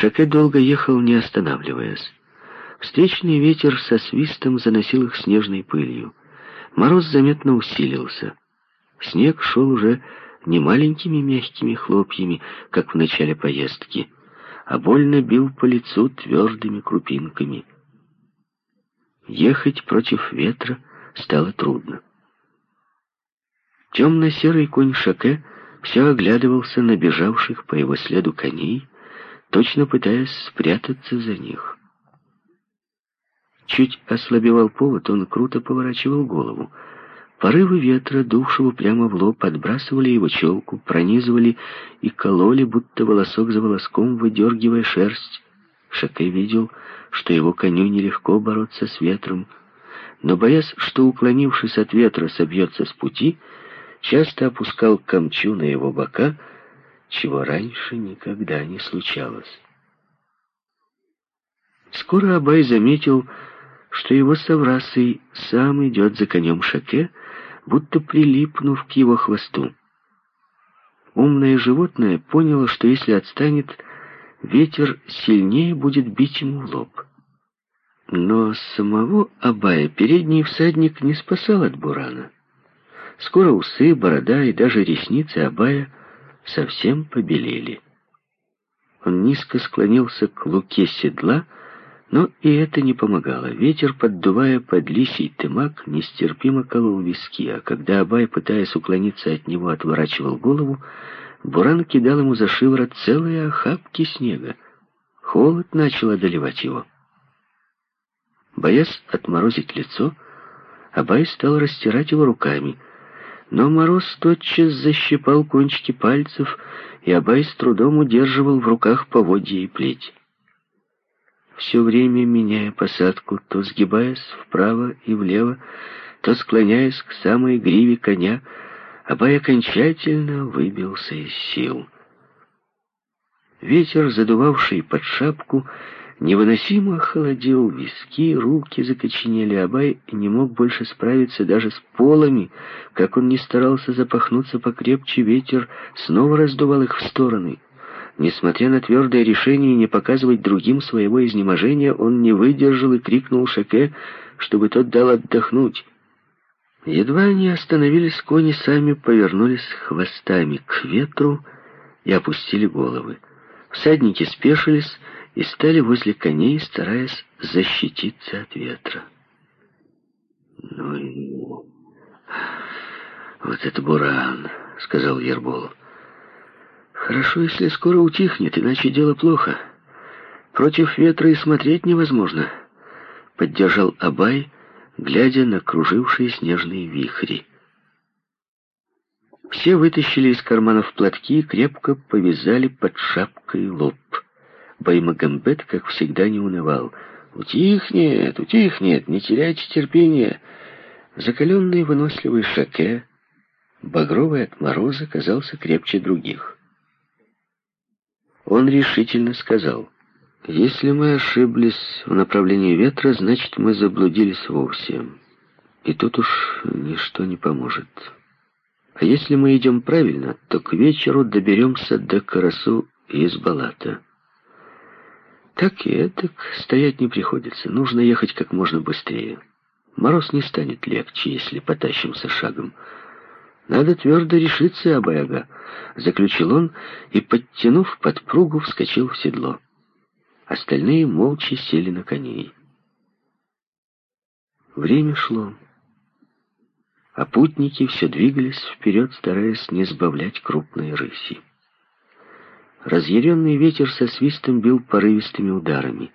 Шаке долго ехал, не останавливаясь. Встречный ветер со свистом заносил их снежной пылью. Мороз заметно усилился. Снег шел уже не маленькими мягкими хлопьями, как в начале поездки, а больно бил по лицу твердыми крупинками. Ехать против ветра стало трудно. Темно-серый конь Шаке все оглядывался на бежавших по его следу коней, точно пытаясь спрятаться за них. Чуть ослабевал повод, он круто поворачивал голову. Порывы ветра, дувшего прямо в лоб, подбрасывали его челку, пронизывали и кололи, будто волосок за волоском, выдергивая шерсть. Шаке видел, что его коню нелегко бороться с ветром, но, боясь, что, уклонившись от ветра, собьется с пути, часто опускал камчу на его бока, чего раньше никогда не случалось. Скоро Абай заметил, что его соврасый сам идет за конем Шаке, будто прилипнув к его хвосту. Умное животное поняло, что если отстанет, ветер сильнее будет бить ему в лоб. Но самого Абая передний всадник не спасал от бурана. Скоро усы, борода и даже ресницы Абая совсем побелели. Он низко склонился к луке седла, но и это не помогало. Ветер, поддувая под лисий тымак, нестерпимо колол виски, а когда Абай, пытаясь уклониться от него, отворачивал голову, Буран кидал ему за шиворот целые охапки снега. Холод начал одолевать его. Боясь отморозить лицо, Абай стал растирать его руками, но мороз тотчас защипал кончики пальцев, и Абай с трудом удерживал в руках поводья и плеть все время меняя посадку, то сгибаясь вправо и влево, то склоняясь к самой гриве коня, Абай окончательно выбился из сил. Ветер, задувавший под шапку, невыносимо холодил виски, руки закоченели. Абай не мог больше справиться даже с полами. Как он не старался запахнуться покрепче, ветер снова раздувал их в стороны — Несмотря на твердое решение не показывать другим своего изнеможения, он не выдержал и крикнул Шаке, чтобы тот дал отдохнуть. Едва они остановились, кони сами повернулись хвостами к ветру и опустили головы. Всадники спешились и стали возле коней, стараясь защититься от ветра. «Ну и вот это буран», — сказал Ербол. Хорошо, если скоро утихнет, иначе дело плохо. Против ветра и смотреть невозможно. Поддержал Абай, глядя на кружившие снежные вихри. Все вытащили из карманов платки и крепко повязали под шапкой лоб. Баймагамбет, как всегда, не унывал. «Утихнет, утихнет, не теряйте терпения!» Закаленный выносливый шаке, багровый от мороза, казался крепче других. Он решительно сказал, «Если мы ошиблись в направлении ветра, значит, мы заблудились вовсе. И тут уж ничто не поможет. А если мы идем правильно, то к вечеру доберемся до Карасу из Балата. Так и это стоять не приходится. Нужно ехать как можно быстрее. Мороз не станет легче, если потащимся шагом. Надо твердо решиться, Абаяга, заключил он и, подтянув подпругу, вскочил в седло. Остальные молча сели на коней. Время шло, а путники все двигались вперед, стараясь не сбавлять крупной рыси. Разъяренный ветер со свистом бил порывистыми ударами.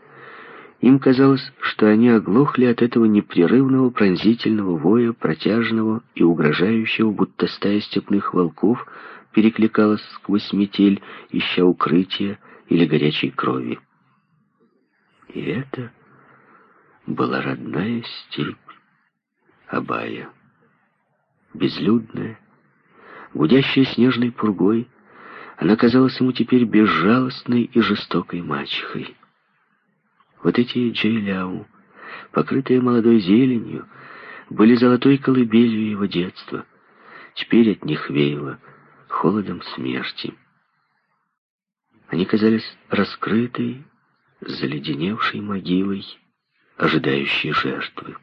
Им казалось, что они оглохли от этого непрерывного пронзительного воя, протяжного и угрожающего, будто стая степных волков перекликалась сквозь метель, ища укрытия или горячей крови. И это была родная степь Абая. Безлюдная, гудящая снежной пургой, она казалась ему теперь безжалостной и жестокой мачехой. Вот эти джейляу, покрытые молодой зеленью, были золотой колыбелью его детства. Теперь от них веяло холодом смерти. Они казались раскрытой, заледеневшей могилой, ожидающей жертвы.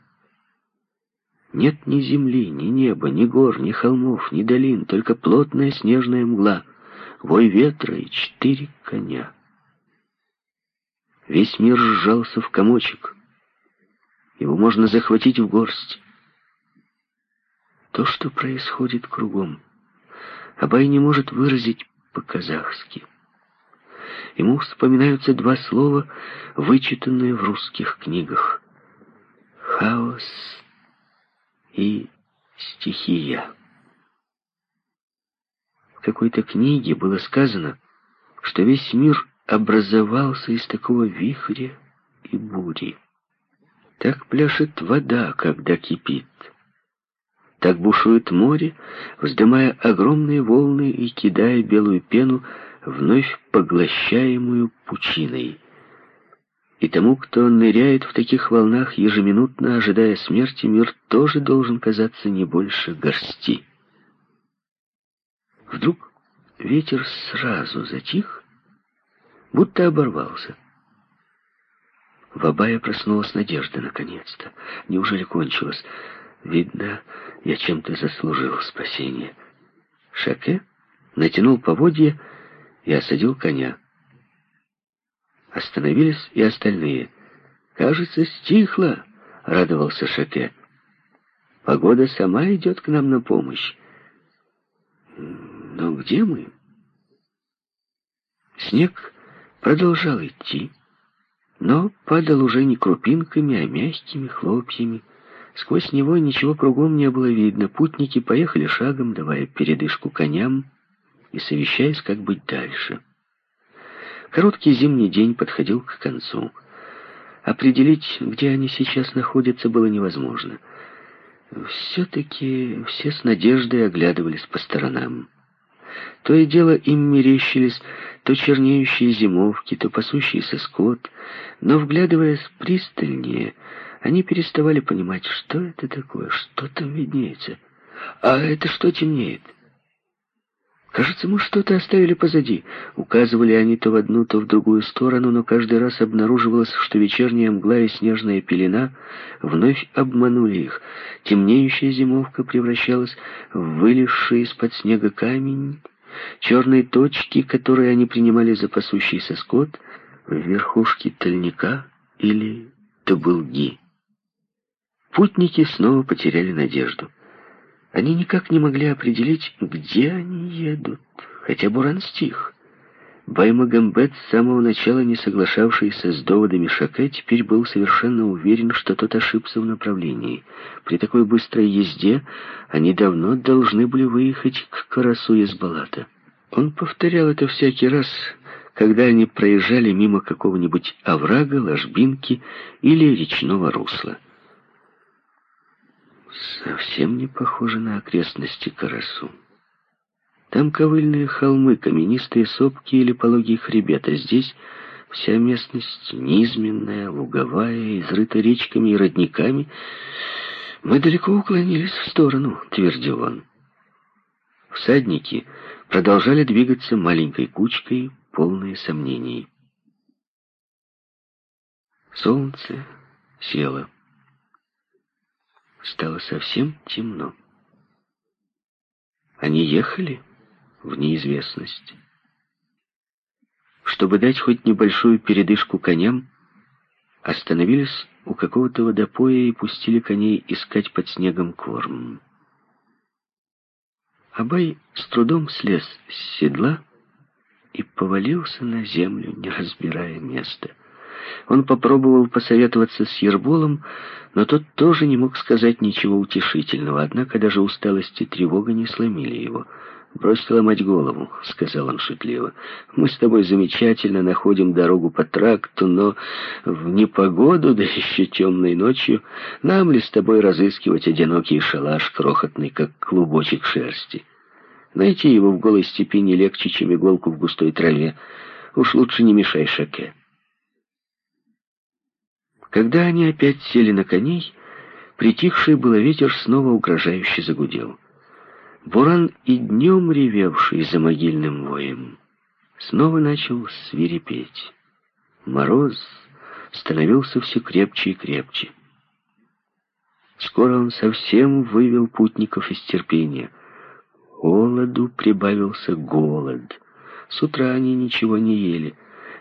Нет ни земли, ни неба, ни гор, ни холмов, ни долин, только плотная снежная мгла, вой ветра и четыре коня. Весь мир сжался в комочек. Его можно захватить в горсть. То, что происходит кругом, Абай не может выразить по-казахски. Ему вспоминаются два слова, вычитанные в русских книгах. Хаос и стихия. Какой-то книге было сказано, что весь мир образовался из такого вихря и бури. Так пляшет вода, когда кипит. Так бушует море, вздымая огромные волны и кидая белую пену, вновь поглощаемую пучиной. И тому, кто ныряет в таких волнах, ежеминутно ожидая смерти, мир тоже должен казаться не больше горсти. Вдруг ветер сразу затих, будто оборвался. В Абае проснулась надежда наконец-то. Неужели кончилось? Видно, я чем-то заслужил спасение. Шаке натянул поводья и осадил коня. Остановились и остальные. «Кажется, стихло», — радовался Шаке. «Погода сама идет к нам на помощь». «Но где мы?» Снег продолжал идти, но падал уже не крупинками, а мягкими хлопьями. Сквозь него ничего кругом не было видно. Путники поехали шагом, давая передышку коням и совещаясь, как быть дальше. Короткий зимний день подходил к концу. Определить, где они сейчас находятся, было невозможно. Все-таки все с надеждой оглядывались по сторонам. То и дело им мерещились то чернеющие зимовки, то пасущийся скот, но, вглядываясь пристальнее, они переставали понимать, что это такое, что там виднеется. А это что темнеет? Кажется, мы что-то оставили позади. Указывали они то в одну, то в другую сторону, но каждый раз обнаруживалось, что вечерняя мгла и снежная пелена вновь обманули их. Темнеющая зимовка превращалась в вылезший из-под снега камень, черные точки, которые они принимали за пасущийся скот, в верхушке тальника или табылги. Путники снова потеряли надежду. Они никак не могли определить, где они едут, хотя Буран стих. Баймагамбет, с самого начала не соглашавшийся с доводами Шаке, теперь был совершенно уверен, что тот ошибся в направлении. При такой быстрой езде они давно должны были выехать к Карасу из Балата. Он повторял это всякий раз, когда они проезжали мимо какого-нибудь оврага, ложбинки или речного русла совсем не похоже на окрестности Карасу. Там ковыльные холмы, каменистые сопки или пологий хребет, а здесь вся местность низменная, луговая, изрыта речками и родниками. Мы далеко уклонились в сторону, твердил он. Всадники продолжали двигаться маленькой кучкой, полные сомнений. Солнце село стало совсем темно. Они ехали в неизвестность. Чтобы дать хоть небольшую передышку коням, остановились у какого-то водопоя и пустили коней искать под снегом корм. Абай с трудом слез с седла и повалился на землю, не разбирая места. Он попробовал посоветоваться с Ерболом, но тот тоже не мог сказать ничего утешительного, однако даже усталость и тревога не сломили его. «Брось ломать голову», — сказал он шутливо. «Мы с тобой замечательно находим дорогу по тракту, но в непогоду, да еще темной ночью, нам ли с тобой разыскивать одинокий шалаш, крохотный, как клубочек шерсти? Найти его в голой степи не легче, чем иголку в густой траве. Уж лучше не мешай шаке». Когда они опять сели на коней, притихший было ветер снова угрожающе загудел. Буран и днем ревевший за могильным воем снова начал свирепеть. Мороз становился все крепче и крепче. Скоро он совсем вывел путников из терпения. Холоду прибавился голод. С утра они ничего не ели.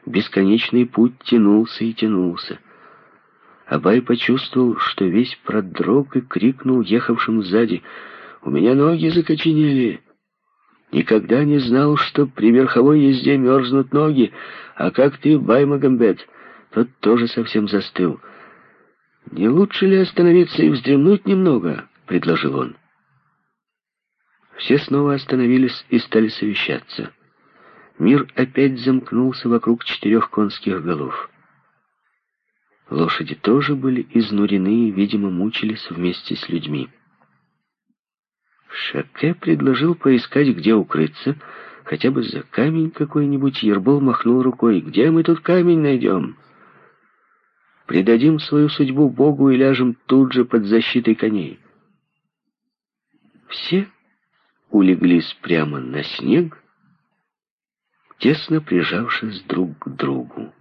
Бесконечный путь тянулся и тянулся. Абай почувствовал, что весь продрог и крикнул ехавшим сзади. «У меня ноги закоченели!» Никогда не знал, что при верховой езде мерзнут ноги, а как ты, Баймагамбет, тот тоже совсем застыл. «Не лучше ли остановиться и вздремнуть немного?» — предложил он. Все снова остановились и стали совещаться. Мир опять замкнулся вокруг четырех конских голов. Лошади тоже были изнурены и, видимо, мучились вместе с людьми. Шаке предложил поискать, где укрыться, хотя бы за камень какой-нибудь. Ербол махнул рукой. «Где мы тут камень найдем?» «Предадим свою судьбу Богу и ляжем тут же под защитой коней». Все улеглись прямо на снег, тесно прижавшись друг к другу.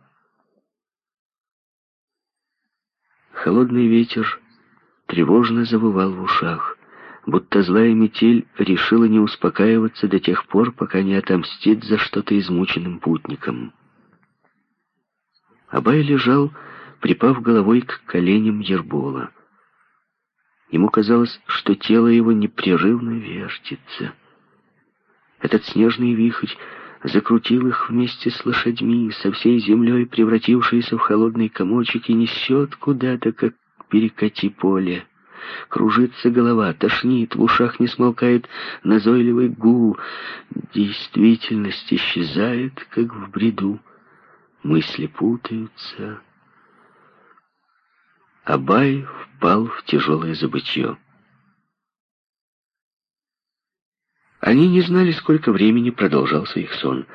Холодный ветер тревожно завывал в ушах, будто злая метель решила не успокаиваться до тех пор, пока не отомстит за что-то измученным путникам. Абай лежал, припав головой к коленям Ербола. Ему казалось, что тело его непрерывно вертится. Этот снежный вихрь закрутил их вместе с лошадьми, со всей землей превратившейся в холодный комочек, и несет куда-то, как перекати поле. Кружится голова, тошнит, в ушах не смолкает назойливый гул. Действительность исчезает, как в бреду. Мысли путаются. Абай впал в тяжелое забытье. Они не знали, сколько времени продолжался их сон.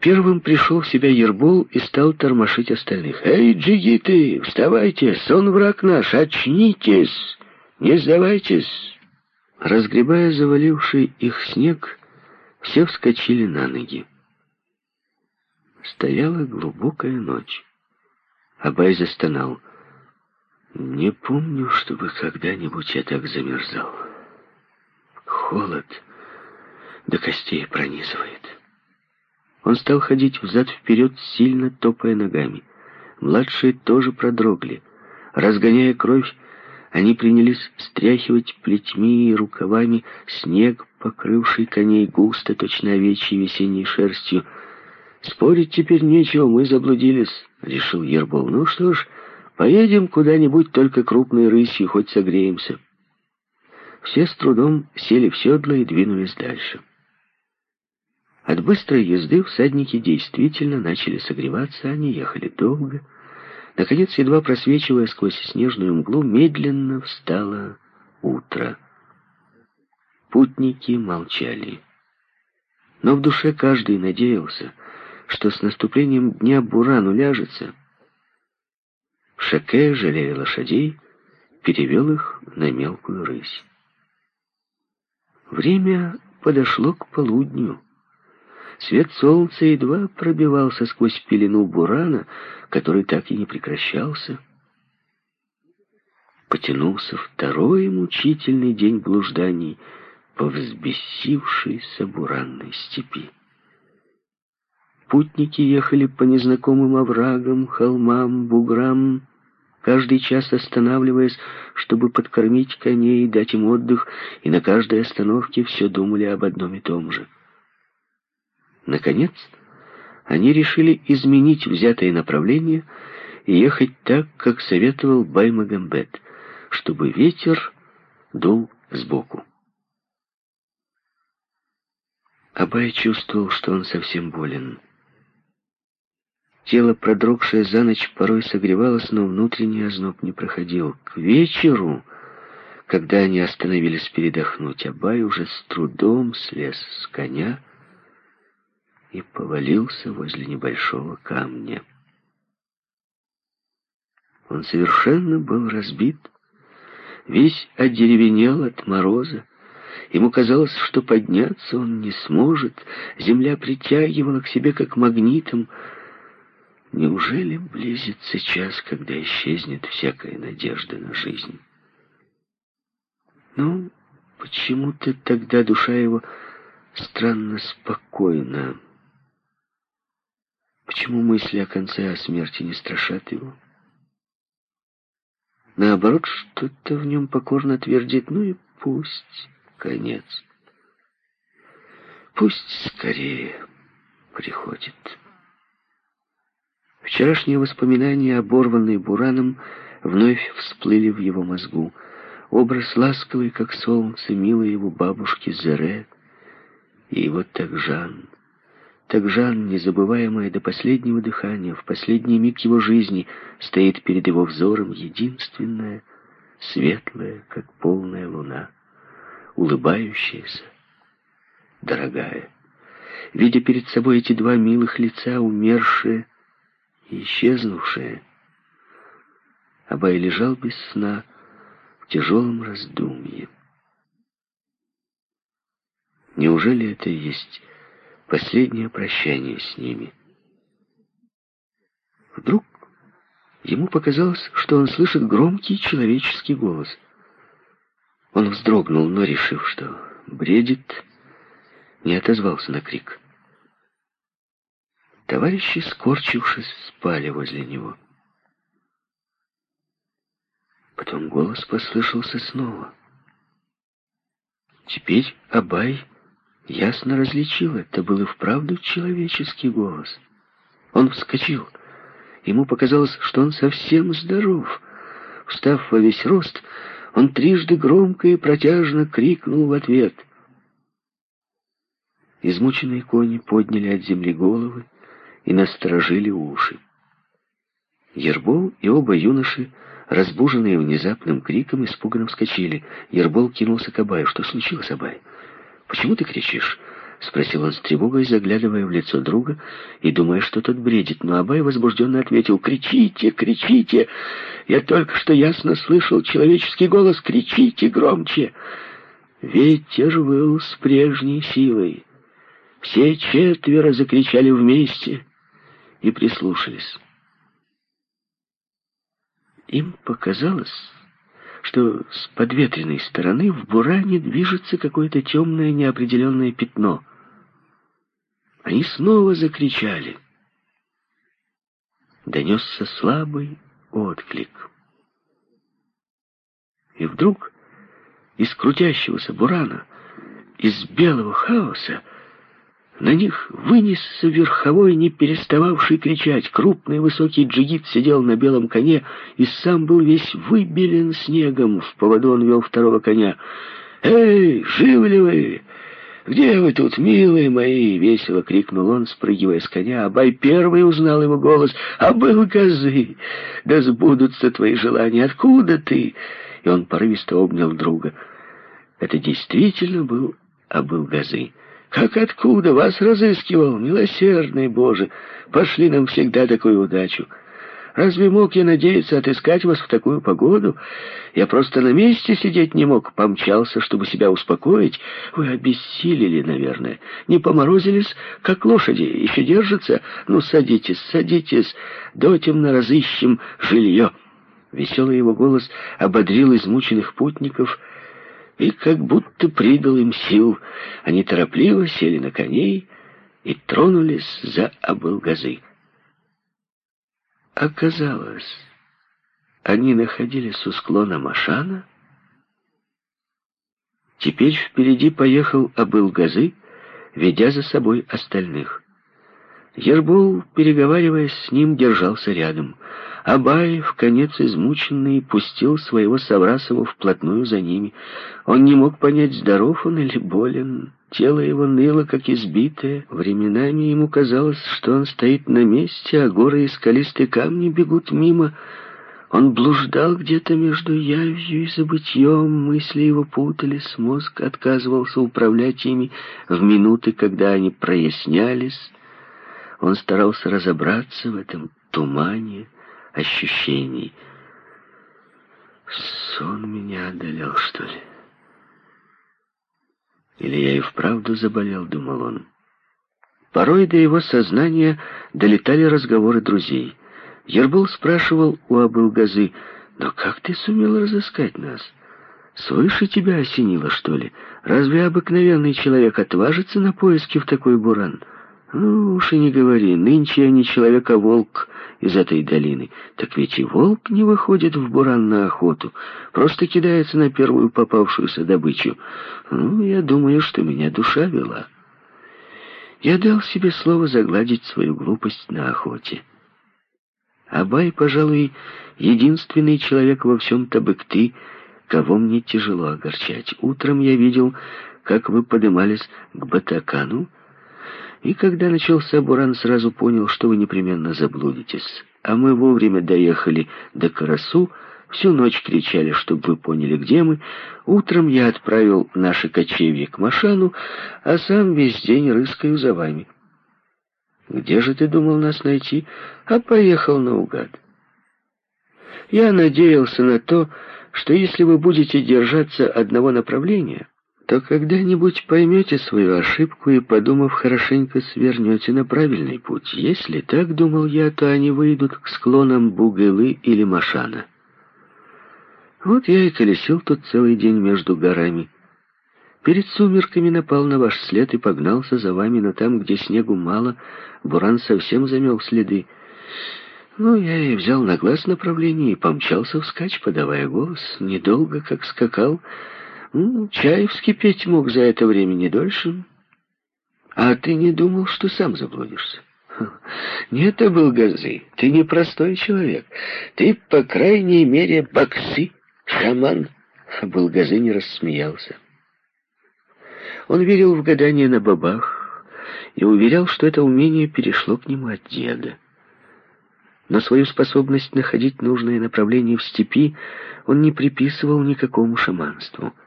Первым пришел в себя Ербол и стал тормошить остальных. «Эй, джигиты, вставайте! Сон враг наш! Очнитесь! Не сдавайтесь!» Разгребая заваливший их снег, все вскочили на ноги. Стояла глубокая ночь. Абай застонал. «Не помню, чтобы когда-нибудь я так замерзал. Холод до костей пронизывает. Он стал ходить взад-вперед, сильно топая ногами. Младшие тоже продрогли. Разгоняя кровь, они принялись стряхивать плетьми и рукавами снег, покрывший коней густо, точно овечьей весенней шерстью. «Спорить теперь нечего, мы заблудились», — решил Ербол. «Ну что ж, поедем куда-нибудь только крупной рысью, хоть согреемся». Все с трудом сели в седло и двинулись дальше. От быстрой езды всадники действительно начали согреваться, они ехали долго. Наконец, едва просвечивая сквозь снежную мглу, медленно встало утро. Путники молчали. Но в душе каждый надеялся, что с наступлением дня Буран уляжется. Шаке, жалея лошадей, перевел их на мелкую рысь. Время подошло к полудню. Свет солнца едва пробивался сквозь пелену бурана, который так и не прекращался. Потянулся второй мучительный день блужданий по взбесившейся буранной степи. Путники ехали по незнакомым оврагам, холмам, буграм, каждый час останавливаясь, чтобы подкормить коней и дать им отдых, и на каждой остановке все думали об одном и том же — Наконец, они решили изменить взятое направление и ехать так, как советовал Баймагамбет, чтобы ветер дул сбоку. Абай чувствовал, что он совсем болен. Тело, продрогшее за ночь, порой согревалось, но внутренний озноб не проходил. К вечеру, когда они остановились передохнуть, Абай уже с трудом слез с коня и повалился возле небольшого камня. Он совершенно был разбит, весь одеревенел от мороза, Ему казалось, что подняться он не сможет. Земля притягивала к себе как магнитом. Неужели близится час, когда исчезнет всякая надежда на жизнь? Ну, почему-то тогда душа его странно спокойна. Почему мысли о конце, о смерти не страшат его? Наоборот, что-то в нем покорно твердит, ну и пусть, конец. Пусть скорее приходит. Вчерашние воспоминания, оборванные Бураном, вновь всплыли в его мозгу. Образ ласковый, как солнце, милой его бабушки Зере, и его Такжан. Такжан, незабываемая до последнего дыхания, в последний миг его жизни, стоит перед его взором единственная, светлая, как полная луна, улыбающаяся, дорогая. Видя перед собой эти два милых лица, умершие и исчезнувшие, Абай лежал без сна в тяжелом раздумье. Неужели это и есть последнее прощание с ними. Вдруг ему показалось, что он слышит громкий человеческий голос. Он вздрогнул, но, решив, что бредит, не отозвался на крик. Товарищи, скорчившись, спали возле него. Потом голос послышался снова. Теперь Абай ясно различил, это был и вправду человеческий голос. Он вскочил. Ему показалось, что он совсем здоров. Встав во весь рост, он трижды громко и протяжно крикнул в ответ. Измученные кони подняли от земли головы и насторожили уши. Ербол и оба юноши, разбуженные внезапным криком, испуганно вскочили. Ербол кинулся к Абаю. «Что случилось, Абай?» «Почему ты кричишь?» — спросил он с тревогой, заглядывая в лицо друга и думая, что тот бредит. Но Абай возбужденно ответил, «Кричите, кричите! Я только что ясно слышал человеческий голос. Кричите громче!» Ветер выл с прежней силой. Все четверо закричали вместе и прислушались. Им показалось, что с подветренной стороны в буране движется какое-то темное неопределенное пятно. Они снова закричали. Донесся слабый отклик. И вдруг из крутящегося бурана, из белого хаоса, на них вынесся верховой, не перестававший кричать. Крупный высокий джигит сидел на белом коне и сам был весь выбелен снегом. В поводу он вел второго коня. «Эй, живы ли вы? Где вы тут, милые мои?» — весело крикнул он, спрыгивая с коня. Абай первый узнал его голос. «А был козы! Да сбудутся твои желания! Откуда ты?» И он порывисто обнял друга. Это действительно был Абыл-Газы. Как откуда вас разыскивал, милосердный Боже? Пошли нам всегда такую удачу. Разве мог я надеяться отыскать вас в такую погоду? Я просто на месте сидеть не мог, помчался, чтобы себя успокоить. Вы обессилели, наверное. Не поморозились, как лошади, еще держатся? Ну, садитесь, садитесь, дотемно разыщем жилье». Веселый его голос ободрил измученных путников, и как будто придал им сил. Они торопливо сели на коней и тронулись за Абылгазы. Оказалось, они находились у склона Машана. Теперь впереди поехал Абылгазы, ведя за собой остальных. Ербол, переговариваясь с ним, держался рядом. Абай, в конец измученный, пустил своего Саврасова вплотную за ними. Он не мог понять, здоров он или болен. Тело его ныло, как избитое. Временами ему казалось, что он стоит на месте, а горы и скалистые камни бегут мимо. Он блуждал где-то между явью и забытьем, мысли его путались, мозг отказывался управлять ими в минуты, когда они прояснялись. Он старался разобраться в этом тумане ощущений. Сон меня одолел, что ли? Или я и вправду заболел, думал он. Порой до его сознания долетали разговоры друзей. Ербол спрашивал у Абылгазы, «Но как ты сумел разыскать нас? Свыше тебя осенило, что ли? Разве обыкновенный человек отважится на поиски в такой буран?» «Ну уж и не говори, нынче я не человек, а волк из этой долины. Так ведь и волк не выходит в буран на охоту, просто кидается на первую попавшуюся добычу. Ну, я думаю, что меня душа вела». Я дал себе слово загладить свою глупость на охоте. Абай, пожалуй, единственный человек во всем Табыкты, кого мне тяжело огорчать. Утром я видел, как вы подымались к Батакану, и когда начался буран, сразу понял, что вы непременно заблудитесь. А мы вовремя доехали до Карасу, Всю ночь кричали, чтобы вы поняли, где мы. Утром я отправил наши кочевья к Машану, а сам весь день рыскаю за вами. Где же ты думал нас найти? А поехал наугад. Я надеялся на то, что если вы будете держаться одного направления, то когда-нибудь поймете свою ошибку и, подумав хорошенько, свернете на правильный путь. Если так, думал я, то они выйдут к склонам Бугылы или Машана. Вот я и колесил тут целый день между горами. Перед сумерками напал на ваш след и погнался за вами, но там, где снегу мало, буран совсем замел следы. Ну, я и взял на глаз направление и помчался вскачь, подавая голос. Недолго, как скакал. Ну, чай вскипеть мог за это время не дольше. А ты не думал, что сам заблудишься? Нет, был газы. Ты не простой человек. Ты, по крайней мере, боксы. Шаман Булгазы рассмеялся. Он верил в гадание на бабах и уверял, что это умение перешло к нему от деда. Но свою способность находить нужное направление в степи он не приписывал никакому шаманству —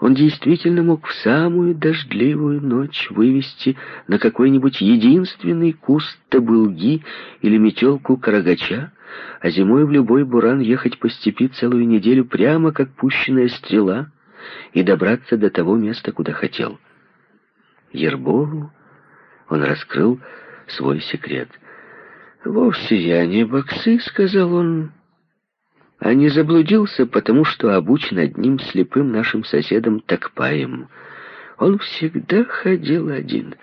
он действительно мог в самую дождливую ночь вывести на какой-нибудь единственный куст табылги или метелку карагача, а зимой в любой буран ехать по степи целую неделю прямо как пущенная стрела и добраться до того места, куда хотел. Ербову он раскрыл свой секрет. «Вовсе я не боксы», — сказал он, а не заблудился, потому что обучен одним слепым нашим соседом Такпаем. Он всегда ходил один,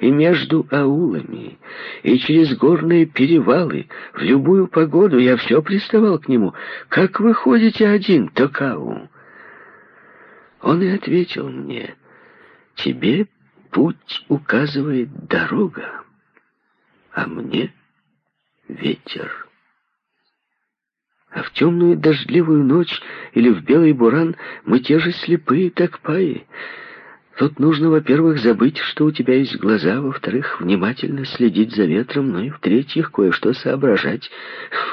и между аулами, и через горные перевалы, в любую погоду я все приставал к нему. «Как вы ходите один, Токау?» Он и ответил мне, «Тебе путь указывает дорога, а мне ветер». А в темную дождливую ночь или в белый буран мы те же слепые такпаи. Тут нужно, во-первых, забыть, что у тебя есть глаза, во-вторых, внимательно следить за ветром, ну и в-третьих, кое-что соображать.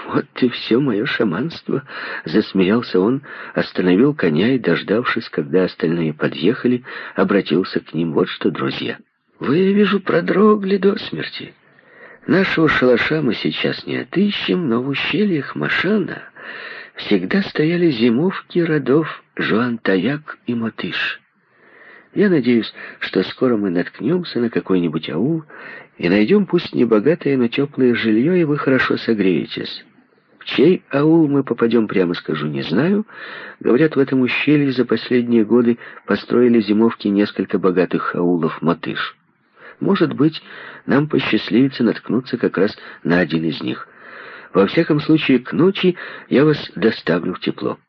Вот и все мое шаманство. Засмеялся он, остановил коня и, дождавшись, когда остальные подъехали, обратился к ним. Вот что, друзья, вы, я вижу, продрогли до смерти. Нашего шалаша мы сейчас не отыщем, но в ущельях Машана всегда стояли зимовки родов Жуантаяк и Матыш. Я надеюсь, что скоро мы наткнемся на какой-нибудь аул и найдем пусть небогатое, но теплое жилье, и вы хорошо согреетесь. В чей аул мы попадем, прямо скажу, не знаю. Говорят, в этом ущелье за последние годы построили зимовки несколько богатых аулов Матыш. Может быть, нам посчастливится наткнуться как раз на один из них. Во всяком случае, к ночи я вас доставлю в тепло.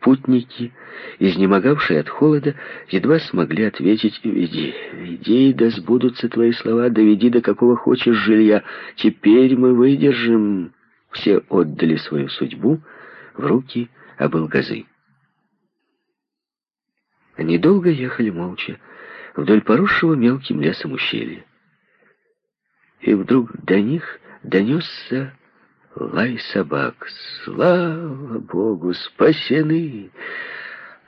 Путники, изнемогавшие от холода, едва смогли ответить «Веди, веди, да сбудутся твои слова, доведи до какого хочешь жилья, теперь мы выдержим». Все отдали свою судьбу в руки Абылгазы. Они долго ехали молча, вдоль поросшего мелким лесом ущелья. И вдруг до них донесся лай собак. Слава Богу, спасены!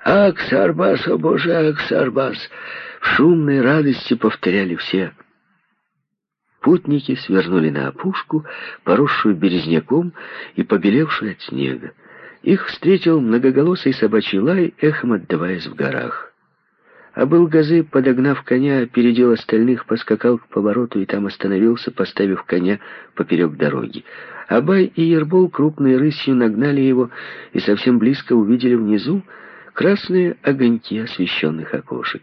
Аксарбас, о Боже, Аксарбас! В шумной радости повторяли все. Путники свернули на опушку, поросшую березняком и побелевшую от снега. Их встретил многоголосый собачий лай, эхом отдаваясь в горах. А был газы, подогнав коня, опередил остальных, поскакал к повороту и там остановился, поставив коня поперек дороги. Абай и Ербол крупной рысью нагнали его и совсем близко увидели внизу красные огоньки освещенных окошек.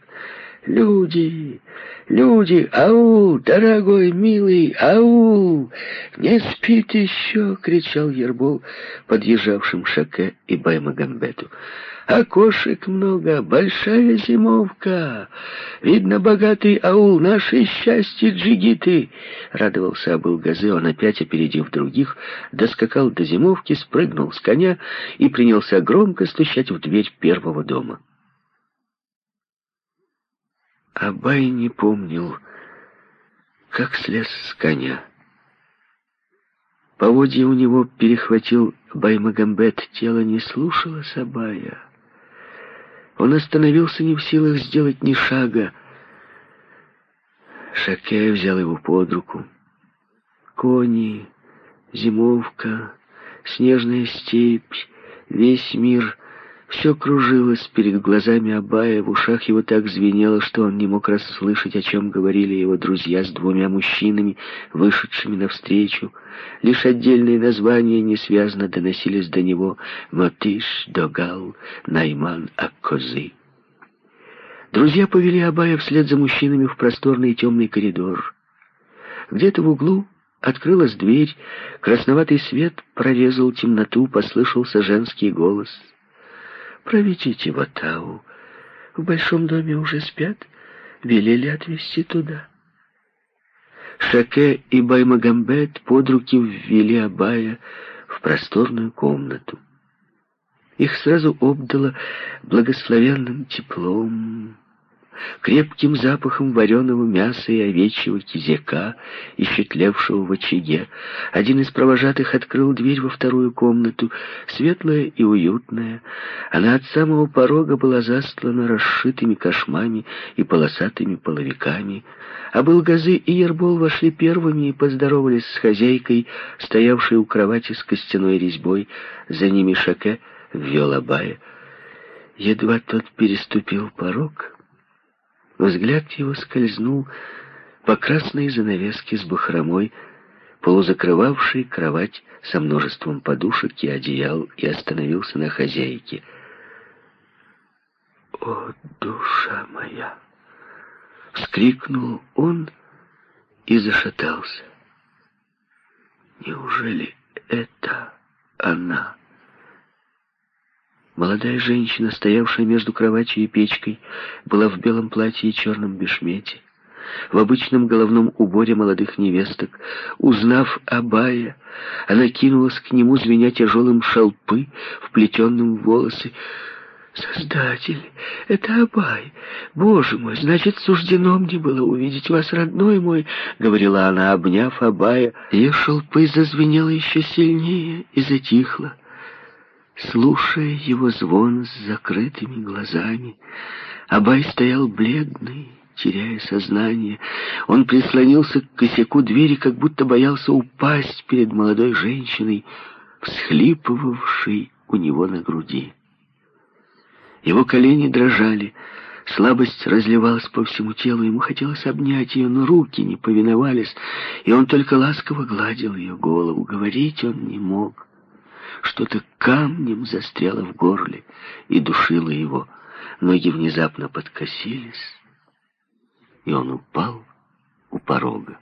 «Люди! Люди! Ау! Дорогой, милый! Ау! Не спит еще!» — кричал Ербол подъезжавшим Шаке и Баймагамбету. Окошек много, большая зимовка. Видно, богатый аул, наше счастье, джигиты. Радовался Абыл-Газы, он опять, опередив других, доскакал до зимовки, спрыгнул с коня и принялся громко стучать в дверь первого дома. Абай не помнил, как слез с коня. Поводья у него перехватил Баймагамбет, тело не слушалось Абая. Он остановился не в силах сделать ни шага. Шаке взял его под руку. Кони, зимовка, снежная степь, весь мир все кружилось перед глазами Абая, в ушах его так звенело, что он не мог расслышать, о чем говорили его друзья с двумя мужчинами, вышедшими навстречу. Лишь отдельные названия несвязно доносились до него «Матиш», «Догал», «Найман», «Аккозы». Друзья повели Абая вслед за мужчинами в просторный темный коридор. Где-то в углу открылась дверь, красноватый свет прорезал темноту, послышался женский голос — Проведите в Атау. В большом доме уже спят. Велели отвезти туда. Шаке и Баймагамбет под руки ввели Абая в просторную комнату. Их сразу обдало благословенным теплом, крепким запахом вареного мяса и овечьего кизяка, исчетлевшего в очаге. Один из провожатых открыл дверь во вторую комнату, светлая и уютная. Она от самого порога была застлана расшитыми кошмами и полосатыми половиками. А Былгазы и Ербол вошли первыми и поздоровались с хозяйкой, стоявшей у кровати с костяной резьбой. За ними Шаке ввел Абая. Едва тот переступил порог, Взгляд его скользнул по красной занавеске с бахромой, полузакрывавшей кровать со множеством подушек и одеял, и остановился на хозяйке. «О, душа моя!» — вскрикнул он и зашатался. «Неужели это она?» Молодая женщина, стоявшая между кроватью и печкой, была в белом платье и черном бешмете. В обычном головном уборе молодых невесток, узнав Абая, она кинулась к нему, звеня тяжелым шалпы, вплетенным в волосы. «Создатель, это Абай! Боже мой, значит, суждено мне было увидеть вас, родной мой!» — говорила она, обняв Абая. Ее шалпы зазвенела еще сильнее и затихла. Слушая его звон с закрытыми глазами, Абай стоял бледный, теряя сознание. Он прислонился к косяку двери, как будто боялся упасть перед молодой женщиной, всхлипывавшей у него на груди. Его колени дрожали, слабость разливалась по всему телу, ему хотелось обнять ее, но руки не повиновались, и он только ласково гладил ее голову. Говорить он не мог. Что-то камнем застряло в горле и душило его. Ноги внезапно подкосились, и он упал у порога.